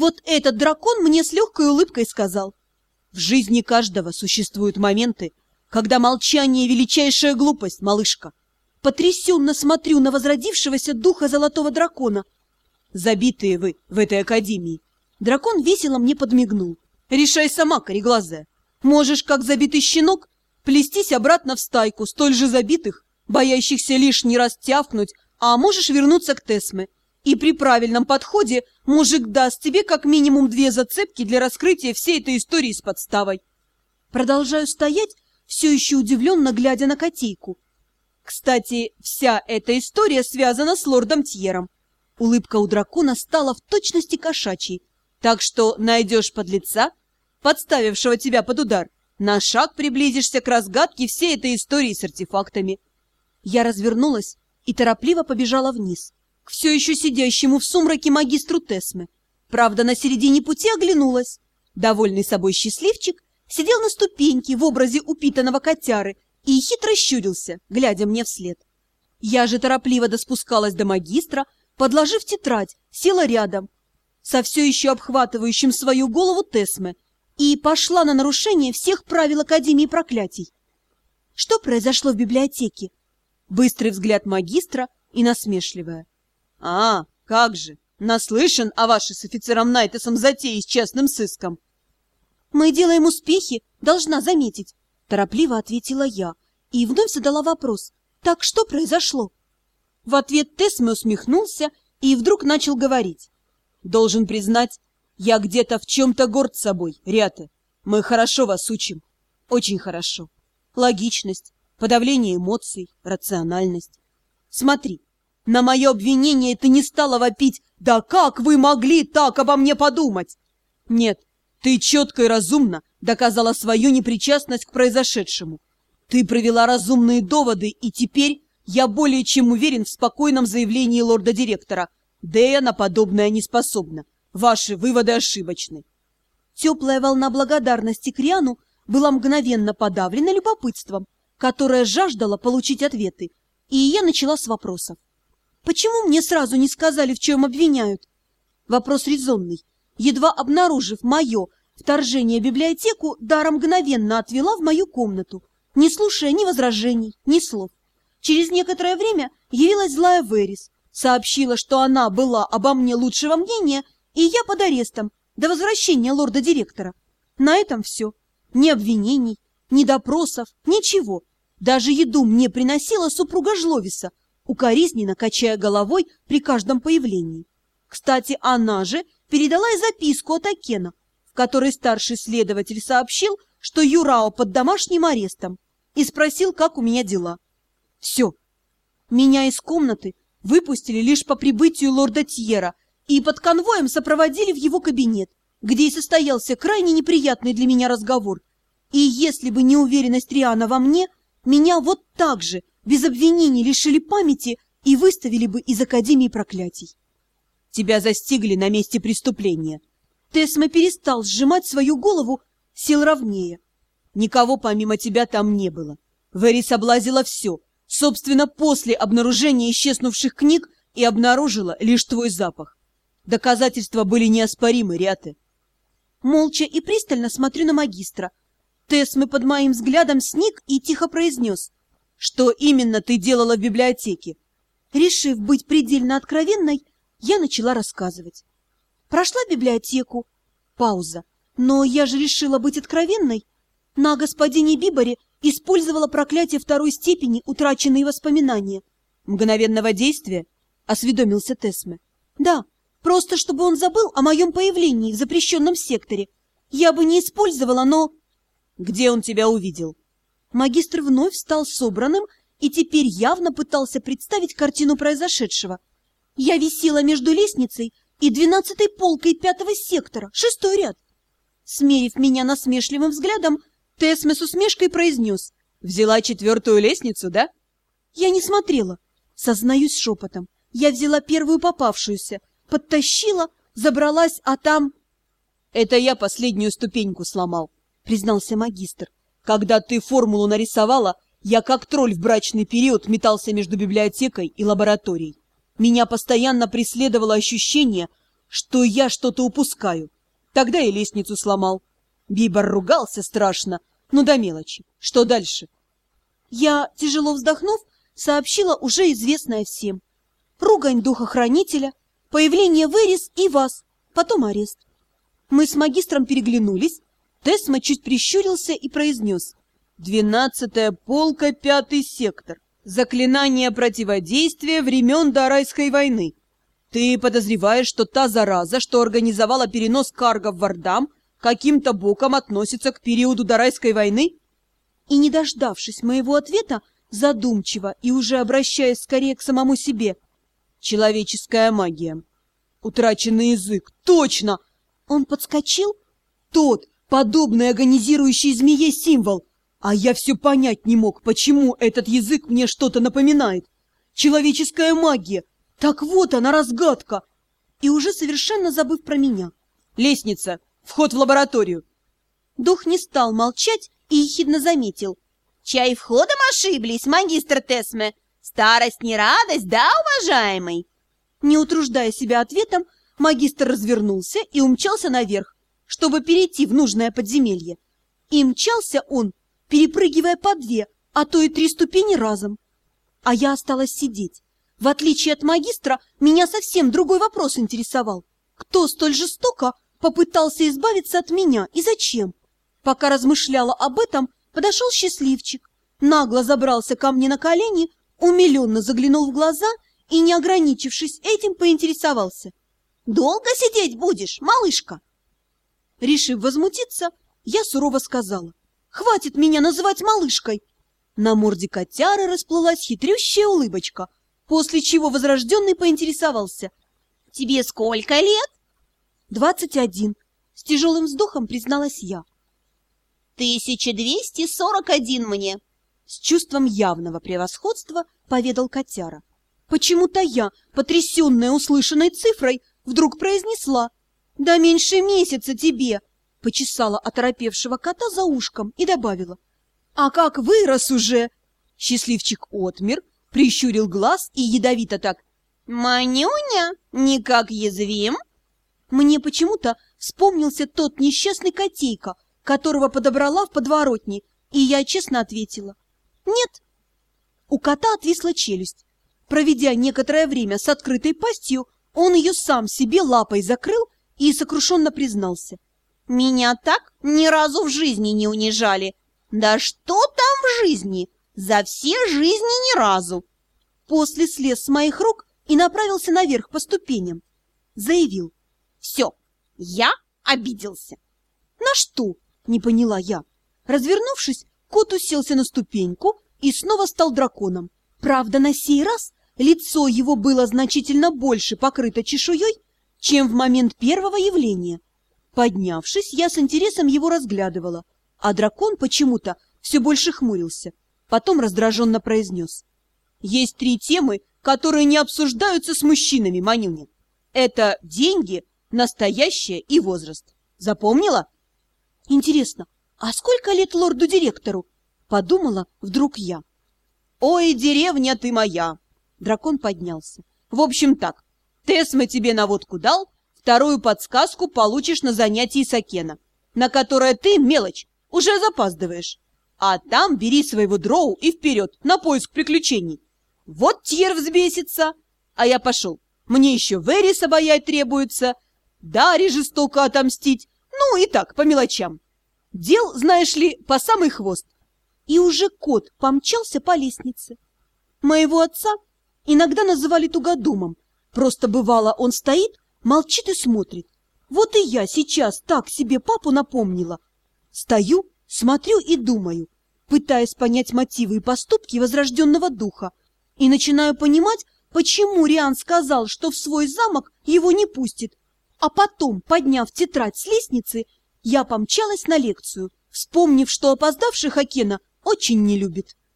вот этот дракон мне с легкой улыбкой сказал. В жизни каждого существуют моменты, когда молчание — величайшая глупость, малышка. Потрясенно смотрю на возродившегося духа золотого дракона. Забитые вы в этой академии. Дракон весело мне подмигнул. Решай сама, кореглазая. Можешь, как забитый щенок, плестись обратно в стайку столь же забитых, боящихся лишний раз тявкнуть, а можешь вернуться к Тесме. И при правильном подходе мужик даст тебе как минимум две зацепки для раскрытия всей этой истории с подставой. Продолжаю стоять, все еще удивленно глядя на котейку. Кстати, вся эта история связана с лордом Тьером. Улыбка у дракона стала в точности кошачьей, так что найдешь подлеца, подставившего тебя под удар, на шаг приблизишься к разгадке всей этой истории с артефактами. Я развернулась и торопливо побежала вниз, все еще сидящему в сумраке магистру Тесме. Правда, на середине пути оглянулась. Довольный собой счастливчик сидел на ступеньке в образе упитанного котяры и хитро щурился, глядя мне вслед. Я же торопливо доспускалась до магистра, подложив тетрадь, села рядом, со все еще обхватывающим свою голову Тесме, и пошла на нарушение всех правил Академии проклятий. Что произошло в библиотеке? Быстрый взгляд магистра и насмешливая. «А, как же! Наслышан о вашей с офицером Найтесом затее с частным сыском!» «Мы делаем успехи, должна заметить», — торопливо ответила я и вновь задала вопрос. «Так что произошло?» В ответ Тесме усмехнулся и вдруг начал говорить. «Должен признать, я где-то в чем-то горд собой, Рята. Мы хорошо вас учим. Очень хорошо. Логичность, подавление эмоций, рациональность. Смотри, на мое обвинение ты не стала вопить «Да как вы могли так обо мне подумать?» Нет, ты четко и разумно доказала свою непричастность к произошедшему. Ты провела разумные доводы, и теперь я более чем уверен в спокойном заявлении лорда-директора. Дея на подобное не способна. Ваши выводы ошибочны. Теплая волна благодарности к Риану была мгновенно подавлена любопытством, которое жаждало получить ответы, и я начала с вопросов. Почему мне сразу не сказали, в чем обвиняют? Вопрос резонный. Едва обнаружив мое вторжение в библиотеку, Дара мгновенно отвела в мою комнату, не слушая ни возражений, ни слов. Через некоторое время явилась злая Верис, сообщила, что она была обо мне лучшего мнения, и я под арестом до возвращения лорда-директора. На этом все. Ни обвинений, ни допросов, ничего. Даже еду мне приносила супруга Жловиса, укоризненно качая головой при каждом появлении. Кстати, она же передала и записку от Акена, в которой старший следователь сообщил, что Юрао под домашним арестом, и спросил, как у меня дела. Все. Меня из комнаты выпустили лишь по прибытию лорда Тьера и под конвоем сопроводили в его кабинет, где и состоялся крайне неприятный для меня разговор. И если бы не уверенность Риана во мне, меня вот так же без обвинений лишили памяти и выставили бы из Академии проклятий. Тебя застигли на месте преступления. Тесма перестал сжимать свою голову, сел ровнее. Никого помимо тебя там не было. Вэри облазила все, собственно, после обнаружения исчезнувших книг и обнаружила лишь твой запах. Доказательства были неоспоримы, Ряты. Молча и пристально смотрю на магистра. Тесмы под моим взглядом сник и тихо произнес — что именно ты делала в библиотеке? Решив быть предельно откровенной, я начала рассказывать. Прошла библиотеку. Пауза. Но я же решила быть откровенной. На господине Биборе использовала проклятие второй степени утраченные воспоминания. Мгновенного действия? Осведомился Тесме. Да, просто чтобы он забыл о моем появлении в запрещенном секторе. Я бы не использовала, но... Где он тебя увидел? Магистр вновь стал собранным и теперь явно пытался представить картину произошедшего. Я висела между лестницей и двенадцатой полкой пятого сектора, шестой ряд. Смерив меня насмешливым взглядом, Тесме с усмешкой произнес. «Взяла четвертую лестницу, да?» Я не смотрела. Сознаюсь шепотом. Я взяла первую попавшуюся, подтащила, забралась, а там... «Это я последнюю ступеньку сломал», — признался магистр. Когда ты формулу нарисовала, я как тролль в брачный период метался между библиотекой и лабораторией. Меня постоянно преследовало ощущение, что я что-то упускаю. Тогда и лестницу сломал. Бибор ругался страшно, но до мелочи. Что дальше? Я, тяжело вздохнув, сообщила уже известное всем. Ругань духохранителя, появление вырез и вас, потом арест. Мы с магистром переглянулись. Тесма чуть прищурился и произнес. «Двенадцатая полка, пятый сектор. Заклинание противодействия времен Дарайской войны. Ты подозреваешь, что та зараза, что организовала перенос карга в Вардам, каким-то боком относится к периоду Дарайской войны?» И, не дождавшись моего ответа, задумчиво и уже обращаясь скорее к самому себе. «Человеческая магия. Утраченный язык. Точно!» Он подскочил. «Тот, подобный агонизирующий змее символ. А я все понять не мог, почему этот язык мне что-то напоминает. Человеческая магия. Так вот она, разгадка!» И уже совершенно забыв про меня. «Лестница. Вход в лабораторию». Дух не стал молчать и ехидно заметил. «Чай входом ошиблись, магистр Тесме. Старость не радость, да, уважаемый?» Не утруждая себя ответом, магистр развернулся и умчался наверх, чтобы перейти в нужное подземелье. И мчался он, перепрыгивая по две, а то и три ступени разом. А я осталась сидеть. В отличие от магистра, меня совсем другой вопрос интересовал. Кто столь жестоко попытался избавиться от меня и зачем? Пока размышляла об этом, подошел счастливчик, нагло забрался ко мне на колени, умиленно заглянул в глаза и, не ограничившись этим, поинтересовался. «Долго сидеть будешь, малышка?» Решив возмутиться, я сурово сказала. «Хватит меня называть малышкой!» На морде котяры расплылась хитрющая улыбочка, после чего возрожденный поинтересовался. «Тебе сколько лет?» «Двадцать один», — с тяжелым вздохом призналась я. «Тысяча двести сорок один мне!» С чувством явного превосходства поведал котяра. Почему-то я, потрясенная услышанной цифрой, вдруг произнесла «Да меньше месяца тебе!» Почесала оторопевшего кота за ушком и добавила «А как вырос уже!» Счастливчик отмер, прищурил глаз и ядовито так «Манюня, никак язвим?» Мне почему-то вспомнился тот несчастный котейка, которого подобрала в подворотне, и я честно ответила «Нет». У кота отвисла челюсть. Проведя некоторое время с открытой пастью, он ее сам себе лапой закрыл и сокрушенно признался. «Меня так ни разу в жизни не унижали. Да что там в жизни? За все жизни ни разу!» После слез с моих рук и направился наверх по ступеням. Заявил. «Все, я обиделся». «На что?» — не поняла я. Развернувшись, кот уселся на ступеньку и снова стал драконом. Правда, на сей раз Лицо его было значительно больше покрыто чешуей, чем в момент первого явления. Поднявшись, я с интересом его разглядывала, а дракон почему-то все больше хмурился. Потом раздраженно произнес. «Есть три темы, которые не обсуждаются с мужчинами, Манюня. Это деньги, настоящее и возраст. Запомнила?» «Интересно, а сколько лет лорду-директору?» Подумала вдруг я. «Ой, деревня ты моя!» Дракон поднялся. В общем так, Тесма тебе наводку дал, вторую подсказку получишь на занятии Сакена, на которое ты, мелочь, уже запаздываешь. А там бери своего дроу и вперед, на поиск приключений. Вот Тьер взбесится, а я пошел. Мне еще Верис обаять требуется, Даре жестоко отомстить, ну и так, по мелочам. Дел, знаешь ли, по самый хвост. И уже кот помчался по лестнице. Моего отца Иногда называли тугодумом. Просто бывало, он стоит, молчит и смотрит. Вот и я сейчас так себе папу напомнила. Стою, смотрю и думаю, пытаясь понять мотивы и поступки возрожденного духа, и начинаю понимать, почему Риан сказал, что в свой замок его не пустит. А потом, подняв тетрадь с лестницы, я помчалась на лекцию, вспомнив, что опоздавших Акена очень не любит.